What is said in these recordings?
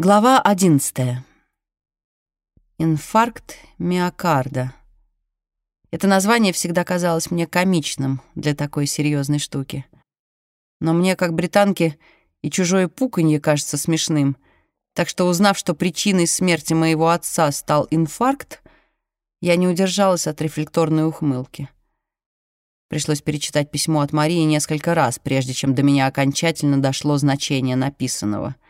Глава одиннадцатая. Инфаркт миокарда. Это название всегда казалось мне комичным для такой серьезной штуки. Но мне, как британке, и чужое пуканье кажется смешным. Так что, узнав, что причиной смерти моего отца стал инфаркт, я не удержалась от рефлекторной ухмылки. Пришлось перечитать письмо от Марии несколько раз, прежде чем до меня окончательно дошло значение написанного —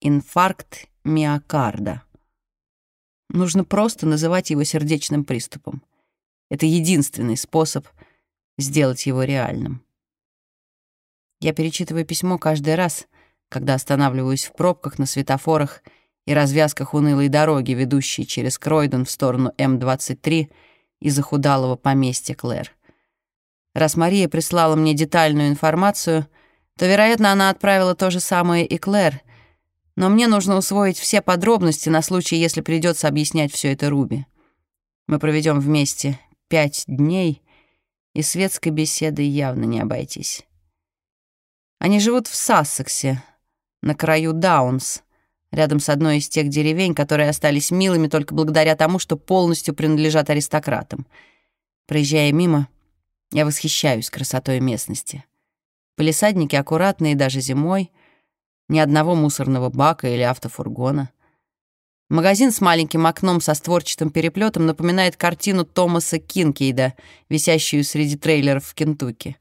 инфаркт миокарда. Нужно просто называть его сердечным приступом. Это единственный способ сделать его реальным. Я перечитываю письмо каждый раз, когда останавливаюсь в пробках на светофорах и развязках унылой дороги, ведущей через Кройден в сторону М-23 и захудалого поместья Клэр. Раз Мария прислала мне детальную информацию, то, вероятно, она отправила то же самое и Клэр, но мне нужно усвоить все подробности на случай, если придется объяснять все это Руби. Мы проведем вместе пять дней, и светской беседой явно не обойтись. Они живут в Сассексе, на краю Даунс, рядом с одной из тех деревень, которые остались милыми только благодаря тому, что полностью принадлежат аристократам. Проезжая мимо, я восхищаюсь красотой местности. Полисадники аккуратные даже зимой — ни одного мусорного бака или автофургона. Магазин с маленьким окном со створчатым переплетом напоминает картину Томаса Кинкейда, висящую среди трейлеров в Кентукки.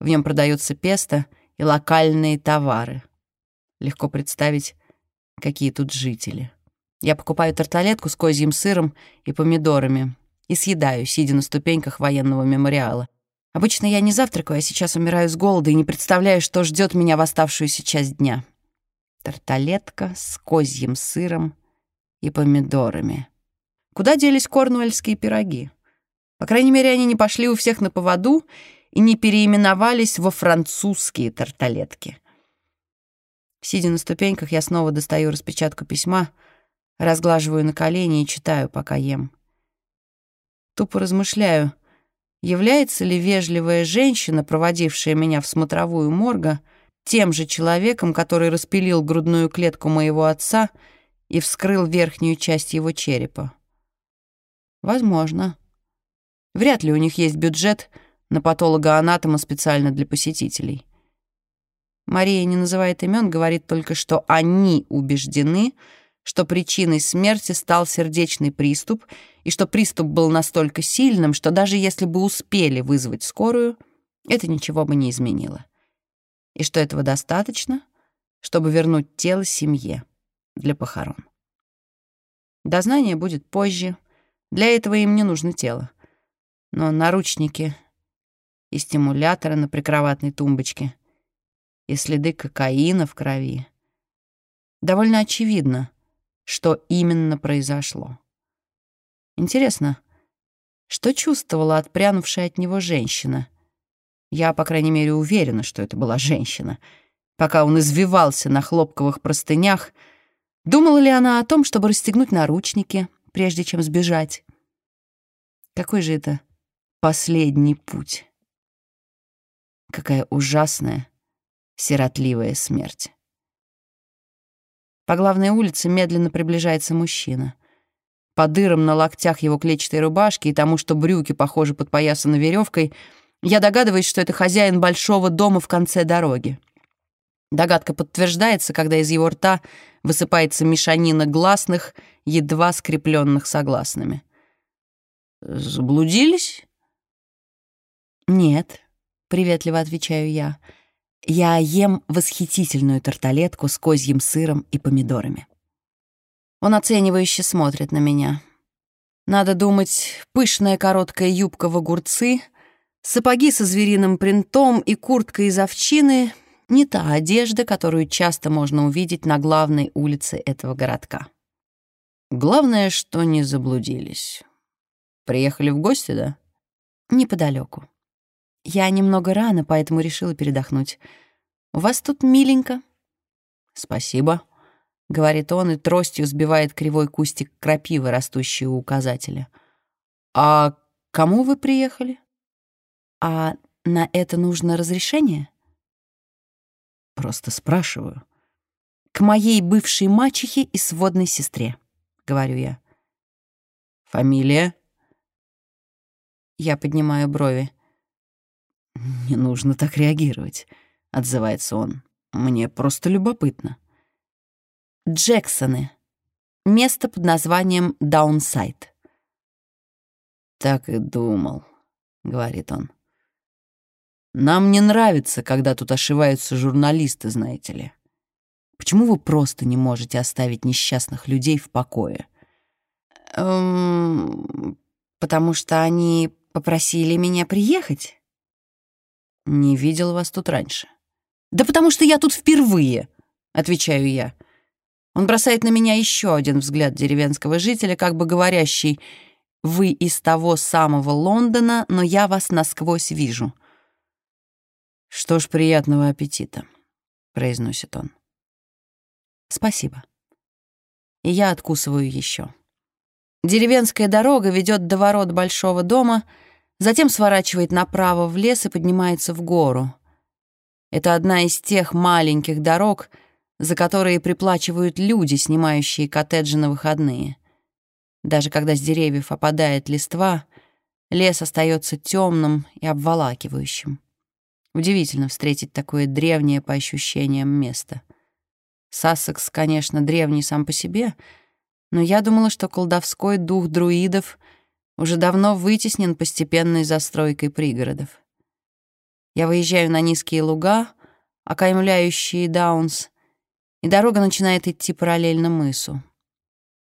В нем продается песто и локальные товары. Легко представить, какие тут жители. Я покупаю тарталетку с козьим сыром и помидорами и съедаю, сидя на ступеньках военного мемориала. Обычно я не завтракаю, а сейчас умираю с голода и не представляю, что ждет меня в оставшуюся часть дня тарталетка с козьим сыром и помидорами. Куда делись корнуэльские пироги? По крайней мере, они не пошли у всех на поводу и не переименовались во французские тарталетки. Сидя на ступеньках, я снова достаю распечатку письма, разглаживаю на колени и читаю, пока ем. Тупо размышляю, является ли вежливая женщина, проводившая меня в смотровую морга, тем же человеком, который распилил грудную клетку моего отца и вскрыл верхнюю часть его черепа. Возможно. Вряд ли у них есть бюджет на патолога-анатома специально для посетителей. Мария не называет имен, говорит только, что они убеждены, что причиной смерти стал сердечный приступ, и что приступ был настолько сильным, что даже если бы успели вызвать скорую, это ничего бы не изменило и что этого достаточно, чтобы вернуть тело семье для похорон. Дознание будет позже, для этого им не нужно тело. Но наручники и стимуляторы на прикроватной тумбочке и следы кокаина в крови. Довольно очевидно, что именно произошло. Интересно, что чувствовала отпрянувшая от него женщина — я, по крайней мере, уверена, что это была женщина. Пока он извивался на хлопковых простынях, думала ли она о том, чтобы расстегнуть наручники, прежде чем сбежать? Какой же это последний путь? Какая ужасная, сиротливая смерть. По главной улице медленно приближается мужчина. По дырам на локтях его клетчатой рубашки и тому, что брюки похожи подпоясаны веревкой — я догадываюсь, что это хозяин большого дома в конце дороги. Догадка подтверждается, когда из его рта высыпается мешанина гласных, едва скрепленных согласными. «Заблудились?» «Нет», — приветливо отвечаю я. «Я ем восхитительную тарталетку с козьим сыром и помидорами». Он оценивающе смотрит на меня. Надо думать, пышная короткая юбка в огурцы — Сапоги со звериным принтом и куртка из овчины — не та одежда, которую часто можно увидеть на главной улице этого городка. Главное, что не заблудились. Приехали в гости, да? Неподалеку. Я немного рано, поэтому решила передохнуть. У вас тут миленько. Спасибо, — говорит он и тростью сбивает кривой кустик крапивы, растущий у указателя. А кому вы приехали? А на это нужно разрешение? Просто спрашиваю. к моей бывшей мачехе и сводной сестре», — говорю я. «Фамилия?» Я поднимаю брови. «Не нужно так реагировать», — отзывается он. «Мне просто любопытно». Джексоны. Место под названием Даунсайд. «Так и думал», — говорит он. «Нам не нравится, когда тут ошиваются журналисты, знаете ли. Почему вы просто не можете оставить несчастных людей в покое?» «Эм, потому что они попросили меня приехать». «Не видел вас тут раньше». «Да потому что я тут впервые», — отвечаю я. Он бросает на меня еще один взгляд деревенского жителя, как бы говорящий, «Вы из того самого Лондона, но я вас насквозь вижу». «Что ж, приятного аппетита», — произносит он. «Спасибо». И я откусываю еще. Деревенская дорога ведет до ворот большого дома, затем сворачивает направо в лес и поднимается в гору. Это одна из тех маленьких дорог — за которые приплачивают люди, снимающие коттеджи на выходные. Даже когда с деревьев опадает листва, лес остается темным и обволакивающим. Удивительно встретить такое древнее по ощущениям место. Сассекс, конечно, древний сам по себе, но я думала, что колдовской дух друидов уже давно вытеснен постепенной застройкой пригородов. Я выезжаю на низкие луга, окаймляющие Даунс, и дорога начинает идти параллельно мысу.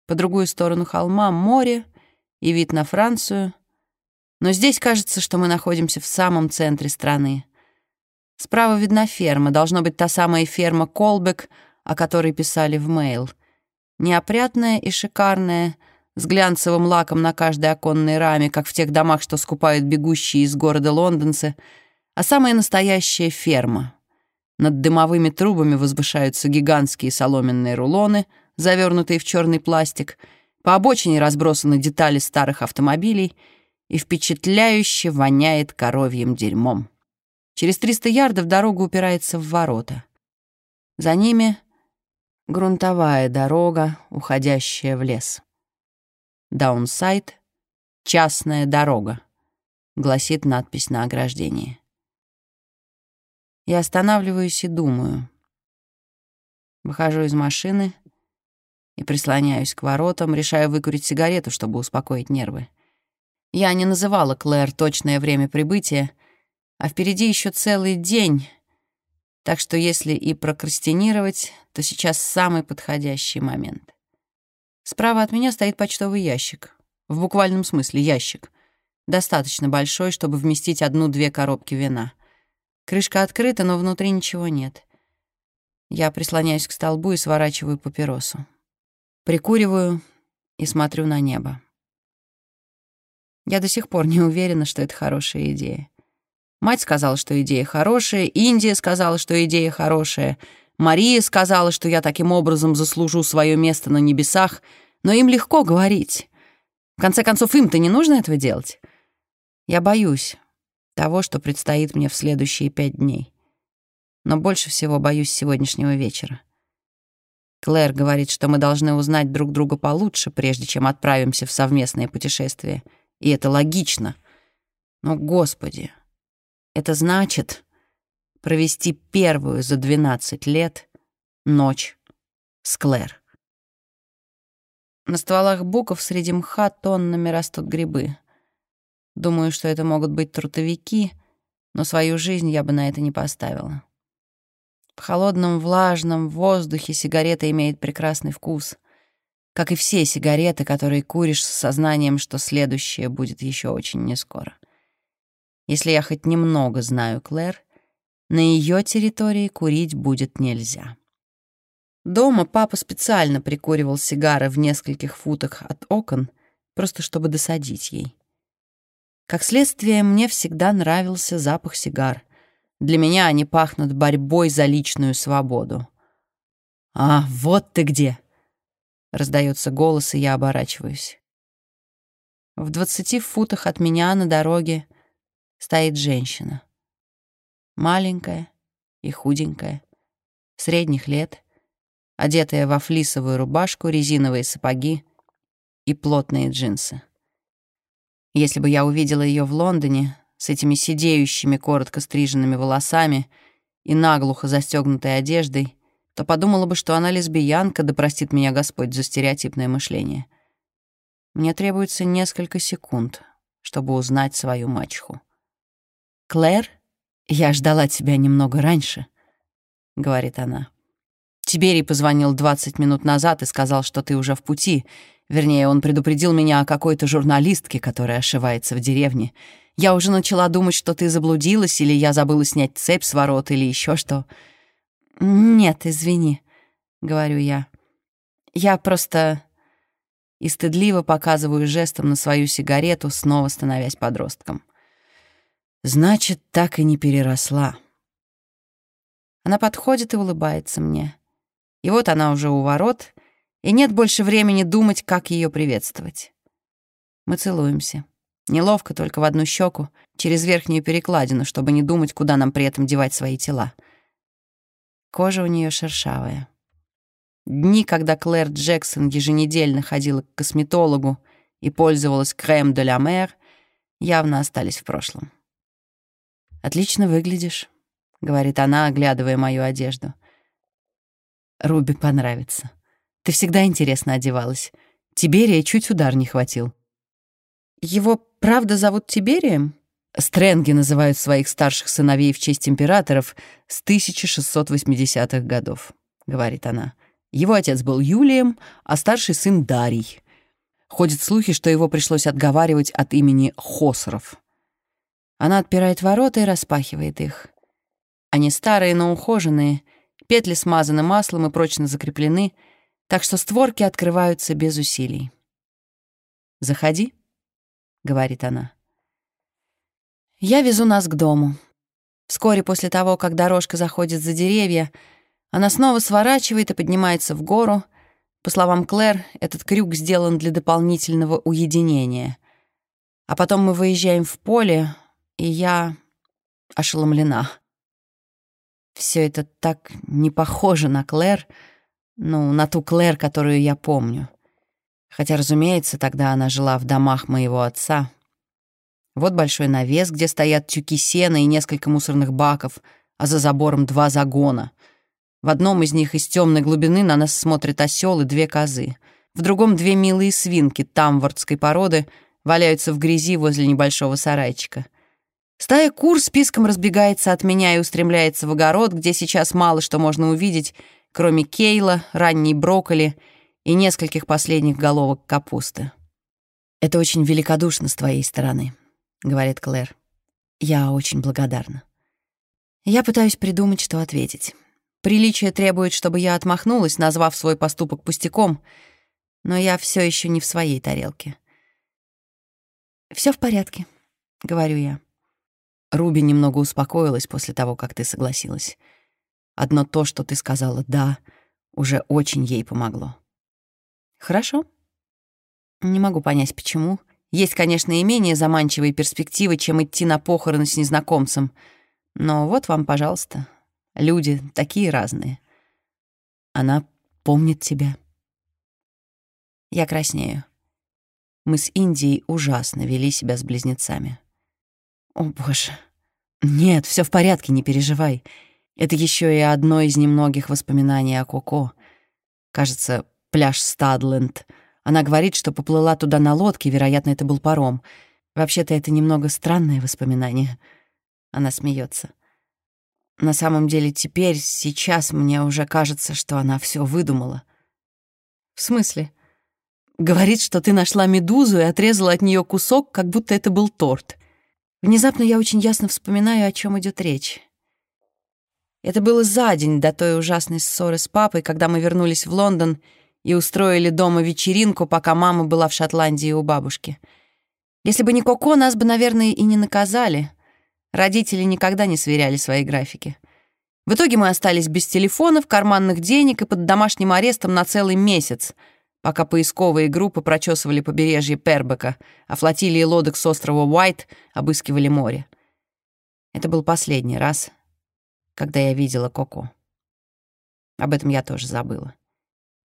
По другую сторону холма — море и вид на Францию, но здесь кажется, что мы находимся в самом центре страны. Справа видна ферма, должно быть та самая ферма Колбек, о которой писали в мейл. Неопрятная и шикарная, с глянцевым лаком на каждой оконной раме, как в тех домах, что скупают бегущие из города лондонцы, а самая настоящая ферма, над дымовыми трубами возвышаются гигантские соломенные рулоны, завернутые в черный пластик. По обочине разбросаны детали старых автомобилей и впечатляюще воняет коровьим дерьмом. Через 300 ярдов дорога упирается в ворота. За ними грунтовая дорога, уходящая в лес. «Даунсайд — частная дорога», — гласит надпись на ограждении. Я останавливаюсь и думаю. Выхожу из машины и прислоняюсь к воротам, решаю выкурить сигарету, чтобы успокоить нервы. Я не называла Клэр точное время прибытия, а впереди еще целый день, так что если и прокрастинировать, то сейчас самый подходящий момент. Справа от меня стоит почтовый ящик. В буквальном смысле ящик. Достаточно большой, чтобы вместить одну-две коробки вина — Крышка открыта, но внутри ничего нет. Я прислоняюсь к столбу и сворачиваю папиросу. Прикуриваю и смотрю на небо. Я до сих пор не уверена, что это хорошая идея. Мать сказала, что идея хорошая, Индия сказала, что идея хорошая, Мария сказала, что я таким образом заслужу свое место на небесах, но им легко говорить. В конце концов, им-то не нужно этого делать. Я боюсь, того, что предстоит мне в следующие пять дней. Но больше всего боюсь сегодняшнего вечера. Клэр говорит, что мы должны узнать друг друга получше, прежде чем отправимся в совместное путешествие. И это логично. Но, Господи, это значит провести первую за 12 лет ночь с Клэр. На стволах буков среди мха тоннами растут грибы. Думаю, что это могут быть трутовики, но свою жизнь я бы на это не поставила. В холодном влажном воздухе сигарета имеет прекрасный вкус, как и все сигареты, которые куришь с сознанием, что следующее будет еще очень нескоро. Если я хоть немного знаю Клэр, на ее территории курить будет нельзя. Дома папа специально прикуривал сигары в нескольких футах от окон, просто чтобы досадить ей. Как следствие, мне всегда нравился запах сигар. Для меня они пахнут борьбой за личную свободу. «А, вот ты где!» — раздается голос, и я оборачиваюсь. В двадцати футах от меня на дороге стоит женщина. Маленькая и худенькая, средних лет, одетая во флисовую рубашку, резиновые сапоги и плотные джинсы. Если бы я увидела ее в Лондоне с этими сидеющими, коротко стриженными волосами и наглухо застегнутой одеждой, то подумала бы, что она лесбиянка, да простит меня Господь за стереотипное мышление. Мне требуется несколько секунд, чтобы узнать свою мачеху. «Клэр, я ждала тебя немного раньше», — говорит она. «Тиберий позвонил 20 минут назад и сказал, что ты уже в пути. Вернее, он предупредил меня о какой-то журналистке, которая ошивается в деревне. Я уже начала думать, что ты заблудилась, или я забыла снять цепь с ворот, или еще что. «Нет, извини», — говорю я. «Я просто...» И стыдливо показываю жестом на свою сигарету, снова становясь подростком. «Значит, так и не переросла». Она подходит и улыбается мне. И вот она уже у ворот, и нет больше времени думать, как ее приветствовать. Мы целуемся. Неловко только в одну щеку, через верхнюю перекладину, чтобы не думать, куда нам при этом девать свои тела. Кожа у нее шершавая. Дни, когда Клэр Джексон еженедельно ходила к косметологу и пользовалась крем де ла мэр, явно остались в прошлом. «Отлично выглядишь», — говорит она, оглядывая мою одежду. «Руби понравится. Ты всегда интересно одевалась. Тиберия чуть удар не хватил». «Его правда зовут Тиберием?» Стрэнги называют своих старших сыновей в честь императоров с 1680-х годов, говорит она. Его отец был Юлием, а старший сын Дарий. Ходят слухи, что его пришлось отговаривать от имени Хосров. Она отпирает ворота и распахивает их. Они старые, но ухоженные, петли смазаны маслом и прочно закреплены, так что створки открываются без усилий. «Заходи», — говорит она. Я везу нас к дому. Вскоре после того, как дорожка заходит за деревья, она снова сворачивает и поднимается в гору. По словам Клэр, этот крюк сделан для дополнительного уединения. А потом мы выезжаем в поле, и я ошеломлена. Все это так не похоже на Клэр, ну, на ту Клэр, которую я помню. Хотя, разумеется, тогда она жила в домах моего отца — вот большой навес, где стоят тюки сена и несколько мусорных баков, а за забором два загона. В одном из них из темной глубины на нас смотрят осел и две козы. В другом две милые свинки тамвардской породы валяются в грязи возле небольшого сарайчика. Стая кур списком разбегается от меня и устремляется в огород, где сейчас мало что можно увидеть, кроме кейла, ранней брокколи и нескольких последних головок капусты. Это очень великодушно с твоей стороны. — говорит Клэр. «Я очень благодарна». Я пытаюсь придумать, что ответить. Приличие требует, чтобы я отмахнулась, назвав свой поступок пустяком, но я все еще не в своей тарелке. Все в порядке», — говорю я. Руби немного успокоилась после того, как ты согласилась. Одно то, что ты сказала «да», уже очень ей помогло. «Хорошо». Не могу понять, почему. Есть, конечно, и менее заманчивые перспективы, чем идти на похороны с незнакомцем. Но вот вам, пожалуйста, люди такие разные. Она помнит тебя. Я краснею. Мы с Индией ужасно вели себя с близнецами. О, боже. Нет, все в порядке, не переживай. Это еще и одно из немногих воспоминаний о Коко. Кажется, пляж Стадленд — она говорит, что поплыла туда на лодке, вероятно, это был паром. Вообще-то это немного странное воспоминание. Она смеется. На самом деле теперь, сейчас мне уже кажется, что она все выдумала. В смысле? Говорит, что ты нашла медузу и отрезала от нее кусок, как будто это был торт. Внезапно я очень ясно вспоминаю, о чем идет речь. Это было за день до той ужасной ссоры с папой, когда мы вернулись в Лондон — и устроили дома вечеринку, пока мама была в Шотландии у бабушки. Если бы не Коко, нас бы, наверное, и не наказали. Родители никогда не сверяли свои графики. В итоге мы остались без телефонов, карманных денег и под домашним арестом на целый месяц, пока поисковые группы прочесывали побережье Пербека, а флотилии лодок с острова Уайт обыскивали море. Это был последний раз, когда я видела Коко. Об этом я тоже забыла.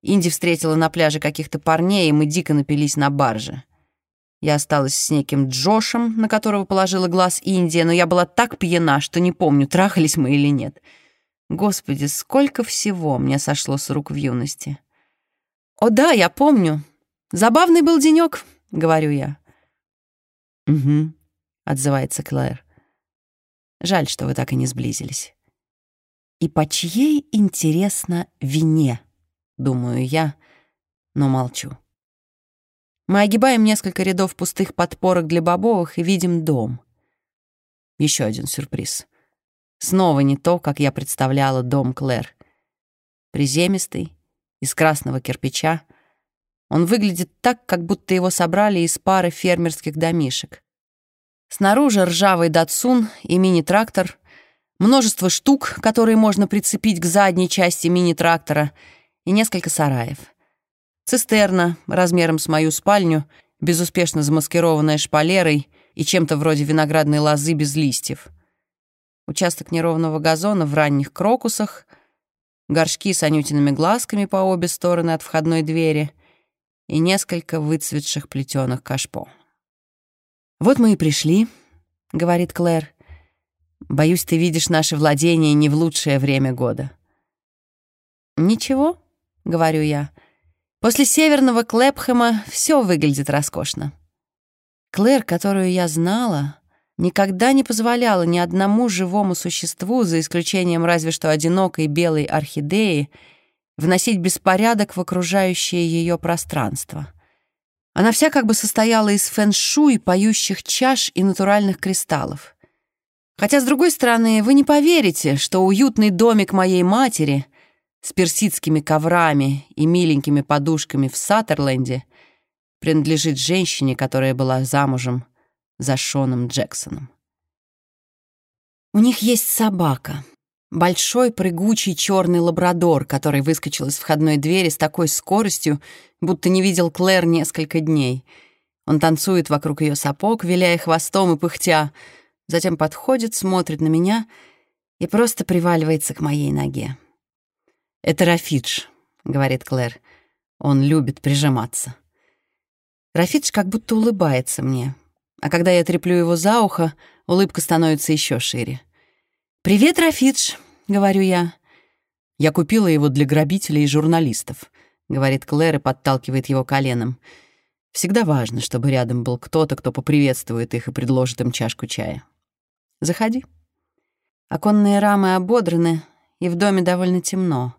Инди встретила на пляже каких-то парней, и мы дико напились на барже. Я осталась с неким Джошем, на которого положила глаз Индия, но я была так пьяна, что не помню, трахались мы или нет. Господи, сколько всего мне сошло с рук в юности. «О да, я помню. Забавный был денёк», — говорю я. «Угу», — отзывается Клэр. «Жаль, что вы так и не сблизились». «И по чьей, интересно, вине?» — думаю я, но молчу. Мы огибаем несколько рядов пустых подпорок для бобовых и видим дом. Еще один сюрприз. Снова не то, как я представляла дом Клэр. Приземистый, из красного кирпича. Он выглядит так, как будто его собрали из пары фермерских домишек. Снаружи ржавый датсун и мини-трактор, множество штук, которые можно прицепить к задней части мини-трактора, и несколько сараев — Цистерна размером с мою спальню, безуспешно замаскированная шпалерой и чем-то вроде виноградной лозы без листьев. Участок неровного газона в ранних крокусах, горшки с анютиными глазками по обе стороны от входной двери и несколько выцветших плетеных кашпо. «Вот мы и пришли», — говорит Клэр. «Боюсь, ты видишь наше владение не в лучшее время года». «Ничего», — говорю я, — После северного Клэпхэма все выглядит роскошно. Клэр, которую я знала, никогда не позволяла ни одному живому существу, за исключением разве что одинокой белой орхидеи, вносить беспорядок в окружающее ее пространство. Она вся как бы состояла из фэн-шуй, поющих чаш и натуральных кристаллов. Хотя, с другой стороны, вы не поверите, что уютный домик моей матери с персидскими коврами и миленькими подушками в Саттерленде принадлежит женщине, которая была замужем за Шоном Джексоном. У них есть собака. Большой прыгучий черный лабрадор, который выскочил из входной двери с такой скоростью, будто не видел Клэр несколько дней. Он танцует вокруг ее сапог, виляя хвостом и пыхтя, затем подходит, смотрит на меня и просто приваливается к моей ноге. «Это Рафидж», — говорит Клэр. «Он любит прижиматься». Рафидж как будто улыбается мне, а когда я треплю его за ухо, улыбка становится еще шире. «Привет, Рафидж», — говорю я. «Я купила его для грабителей и журналистов», — говорит Клэр и подталкивает его коленом. «Всегда важно, чтобы рядом был кто-то, кто поприветствует их и предложит им чашку чая. Заходи». Оконные рамы ободраны, и в доме довольно темно.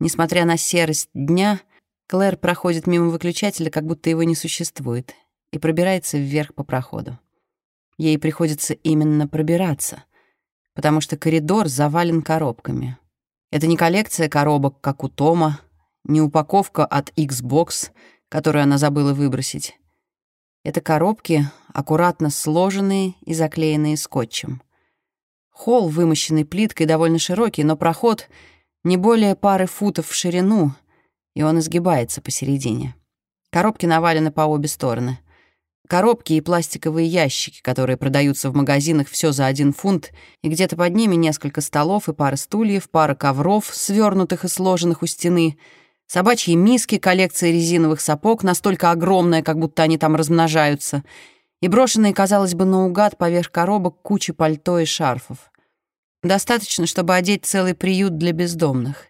Несмотря на серость дня, Клэр проходит мимо выключателя, как будто его не существует, и пробирается вверх по проходу. Ей приходится именно пробираться, потому что коридор завален коробками. Это не коллекция коробок, как у Тома, не упаковка от Xbox, которую она забыла выбросить. Это коробки, аккуратно сложенные и заклеенные скотчем. Холл, вымощенный плиткой, довольно широкий, но проход — не более пары футов в ширину, и он изгибается посередине. Коробки навалены по обе стороны. Коробки и пластиковые ящики, которые продаются в магазинах все за один фунт, и где-то под ними несколько столов и пара стульев, пара ковров, свернутых и сложенных у стены, собачьи миски, коллекция резиновых сапог, настолько огромная, как будто они там размножаются, и брошенные, казалось бы, наугад поверх коробок кучи пальто и шарфов. Достаточно, чтобы одеть целый приют для бездомных.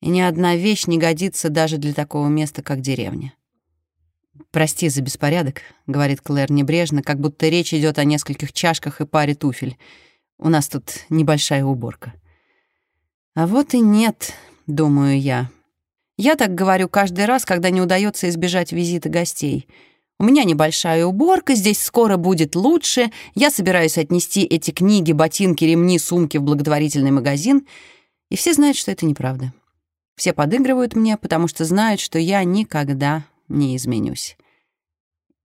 И ни одна вещь не годится даже для такого места, как деревня. «Прости за беспорядок», — говорит Клэр небрежно, как будто речь идет о нескольких чашках и паре туфель. «У нас тут небольшая уборка». «А вот и нет», — думаю я. Я так говорю каждый раз, когда не удается избежать визита гостей — у меня небольшая уборка, здесь скоро будет лучше. Я собираюсь отнести эти книги, ботинки, ремни, сумки в благотворительный магазин. И все знают, что это неправда. Все подыгрывают мне, потому что знают, что я никогда не изменюсь.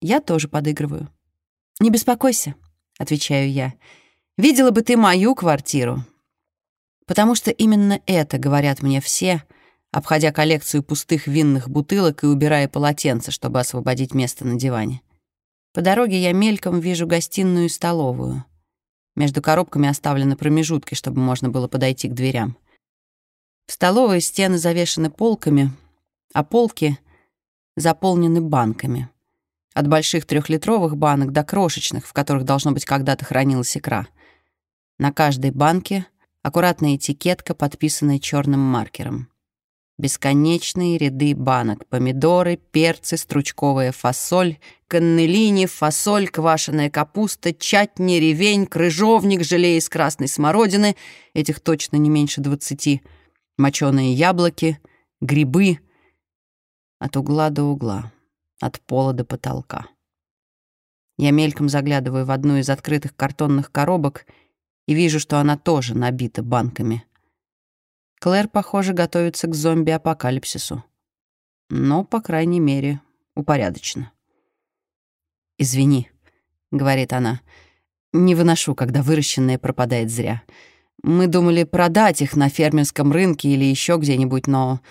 Я тоже подыгрываю. «Не беспокойся», — отвечаю я. «Видела бы ты мою квартиру». Потому что именно это говорят мне все — обходя коллекцию пустых винных бутылок и убирая полотенце, чтобы освободить место на диване. По дороге я мельком вижу гостиную и столовую. Между коробками оставлены промежутки, чтобы можно было подойти к дверям. В столовой стены завешены полками, а полки заполнены банками. От больших трехлитровых банок до крошечных, в которых, должно быть, когда-то хранилась икра. На каждой банке аккуратная этикетка, подписанная черным маркером. Бесконечные ряды банок. Помидоры, перцы, стручковая фасоль, каннелини, фасоль, квашеная капуста, чатни, ревень, крыжовник, желе из красной смородины, этих точно не меньше двадцати, моченые яблоки, грибы от угла до угла, от пола до потолка. Я мельком заглядываю в одну из открытых картонных коробок и вижу, что она тоже набита банками — Клэр, похоже, готовится к зомби-апокалипсису. Но, по крайней мере, упорядоченно. «Извини», — говорит она, — «не выношу, когда выращенное пропадает зря. Мы думали продать их на фермерском рынке или еще где-нибудь, но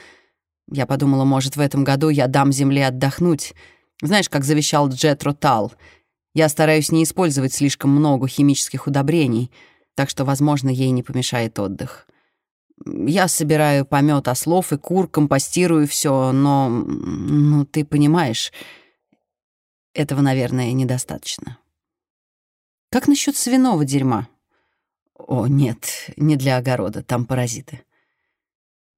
я подумала, может, в этом году я дам земле отдохнуть. Знаешь, как завещал Джетро Тал. Я стараюсь не использовать слишком много химических удобрений, так что, возможно, ей не помешает отдых. Я собираю помет ослов и кур, компостирую все, но, ну, ты понимаешь, этого, наверное, недостаточно. Как насчет свиного дерьма? О, нет, не для огорода, там паразиты.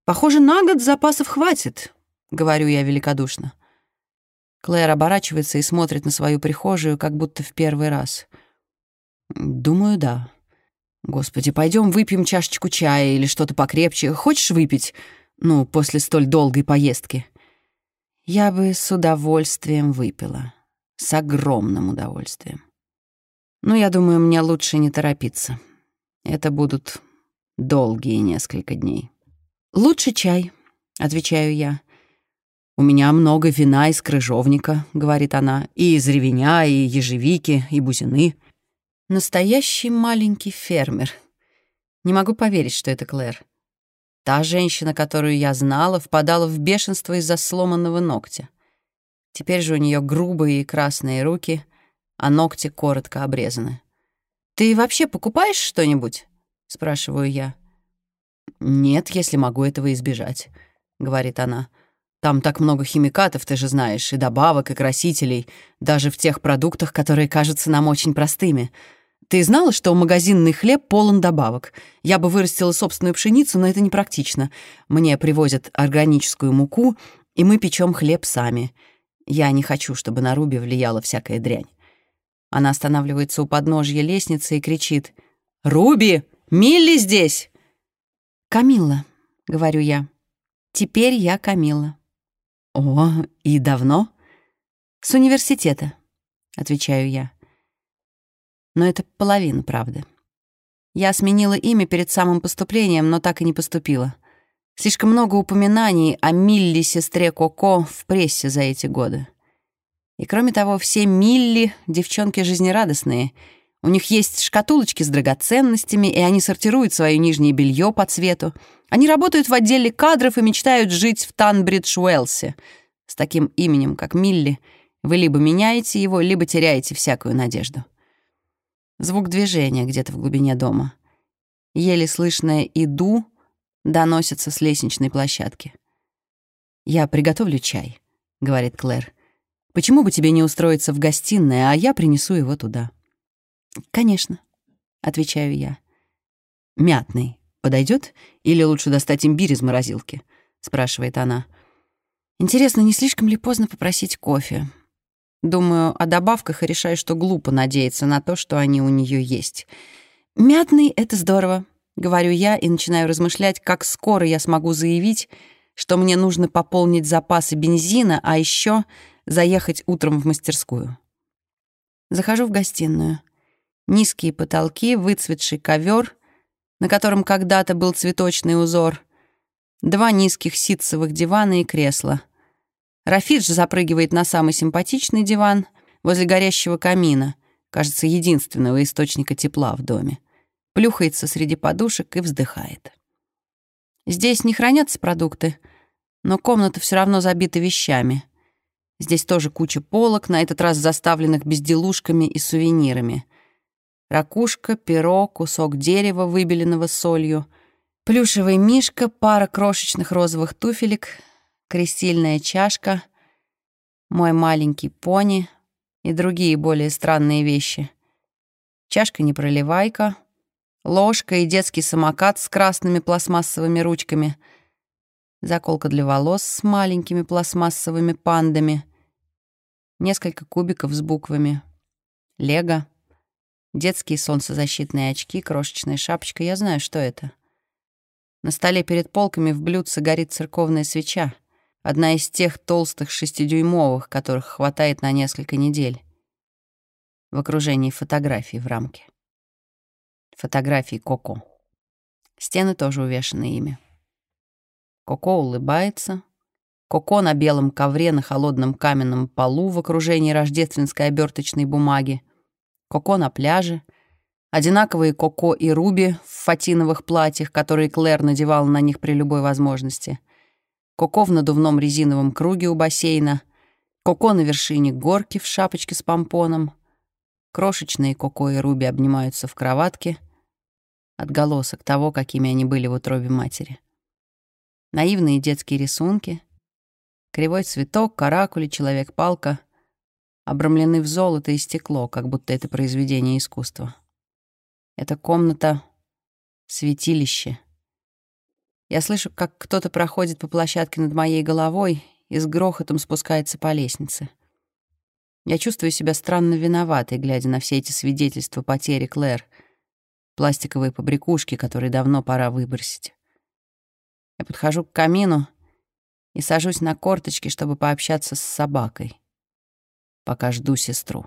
Похоже, на год запасов хватит, говорю я великодушно. Клэр оборачивается и смотрит на свою прихожую, как будто в первый раз. Думаю, да. Господи, пойдем выпьем чашечку чая или что-то покрепче. Хочешь выпить? Ну, после столь долгой поездки. Я бы с удовольствием выпила. С огромным удовольствием. Но я думаю, мне лучше не торопиться. Это будут долгие несколько дней. «Лучше чай», — отвечаю я. «У меня много вина из крыжовника», — говорит она, «и из ревеня, и ежевики, и бузины». Настоящий маленький фермер. Не могу поверить, что это Клэр. Та женщина, которую я знала, впадала в бешенство из-за сломанного ногтя. Теперь же у нее грубые и красные руки, а ногти коротко обрезаны. «Ты вообще покупаешь что-нибудь?» — спрашиваю я. «Нет, если могу этого избежать», — говорит она. «Там так много химикатов, ты же знаешь, и добавок, и красителей, даже в тех продуктах, которые кажутся нам очень простыми». Ты знала, что магазинный хлеб полон добавок? Я бы вырастила собственную пшеницу, но это непрактично. Мне привозят органическую муку, и мы печем хлеб сами. Я не хочу, чтобы на Руби влияла всякая дрянь. Она останавливается у подножья лестницы и кричит. «Руби! Милли здесь!» «Камилла», — говорю я. «Теперь я Камилла». «О, и давно?» «С университета», — отвечаю я. Но это половина правды. Я сменила имя перед самым поступлением, но так и не поступила. Слишком много упоминаний о Милли, сестре Коко, в прессе за эти годы. И кроме того, все Милли — девчонки жизнерадостные. У них есть шкатулочки с драгоценностями, и они сортируют свое нижнее белье по цвету. Они работают в отделе кадров и мечтают жить в Танбридж-Уэлсе. С таким именем, как Милли, вы либо меняете его, либо теряете всякую надежду. Звук движения где-то в глубине дома. Еле слышное «иду» доносится с лестничной площадки. «Я приготовлю чай», — говорит Клэр. «Почему бы тебе не устроиться в гостиной, а я принесу его туда?» «Конечно», — отвечаю я. «Мятный подойдет? Или лучше достать имбирь из морозилки?» — спрашивает она. «Интересно, не слишком ли поздно попросить кофе? Думаю о добавках и решаю, что глупо надеяться на то, что они у нее есть. «Мятный — это здорово», — говорю я и начинаю размышлять, как скоро я смогу заявить, что мне нужно пополнить запасы бензина, а еще заехать утром в мастерскую. Захожу в гостиную. Низкие потолки, выцветший ковер, на котором когда-то был цветочный узор, два низких ситцевых дивана и кресла — Рафидж запрыгивает на самый симпатичный диван возле горящего камина, кажется, единственного источника тепла в доме. Плюхается среди подушек и вздыхает. Здесь не хранятся продукты, но комната все равно забита вещами. Здесь тоже куча полок, на этот раз заставленных безделушками и сувенирами. Ракушка, перо, кусок дерева, выбеленного солью, плюшевый мишка, пара крошечных розовых туфелек — крестильная чашка, мой маленький пони и другие более странные вещи. Чашка-непроливайка, ложка и детский самокат с красными пластмассовыми ручками, заколка для волос с маленькими пластмассовыми пандами, несколько кубиков с буквами, лего, детские солнцезащитные очки, крошечная шапочка. Я знаю, что это. На столе перед полками в блюдце горит церковная свеча, одна из тех толстых шестидюймовых, которых хватает на несколько недель, в окружении фотографий в рамке. Фотографии Коко. Стены тоже увешаны ими. Коко улыбается, Коко на белом ковре на холодном каменном полу в окружении рождественской оберточной бумаги. Коко на пляже. Одинаковые Коко и Руби в фатиновых платьях, которые Клэр надевала на них при любой возможности. Коко в надувном резиновом круге у бассейна. Коко на вершине горки в шапочке с помпоном. Крошечные Коко и Руби обнимаются в кроватке. Отголосок того, какими они были в утробе матери. Наивные детские рисунки — Кривой цветок, каракули, человек-палка обрамлены в золото и стекло, как будто это произведение искусства. Эта комната — святилище. Я слышу, как кто-то проходит по площадке над моей головой и с грохотом спускается по лестнице. Я чувствую себя странно виноватой, глядя на все эти свидетельства потери Клэр, пластиковые побрякушки, которые давно пора выбросить. Я подхожу к камину — и сажусь на корточки, чтобы пообщаться с собакой, пока жду сестру.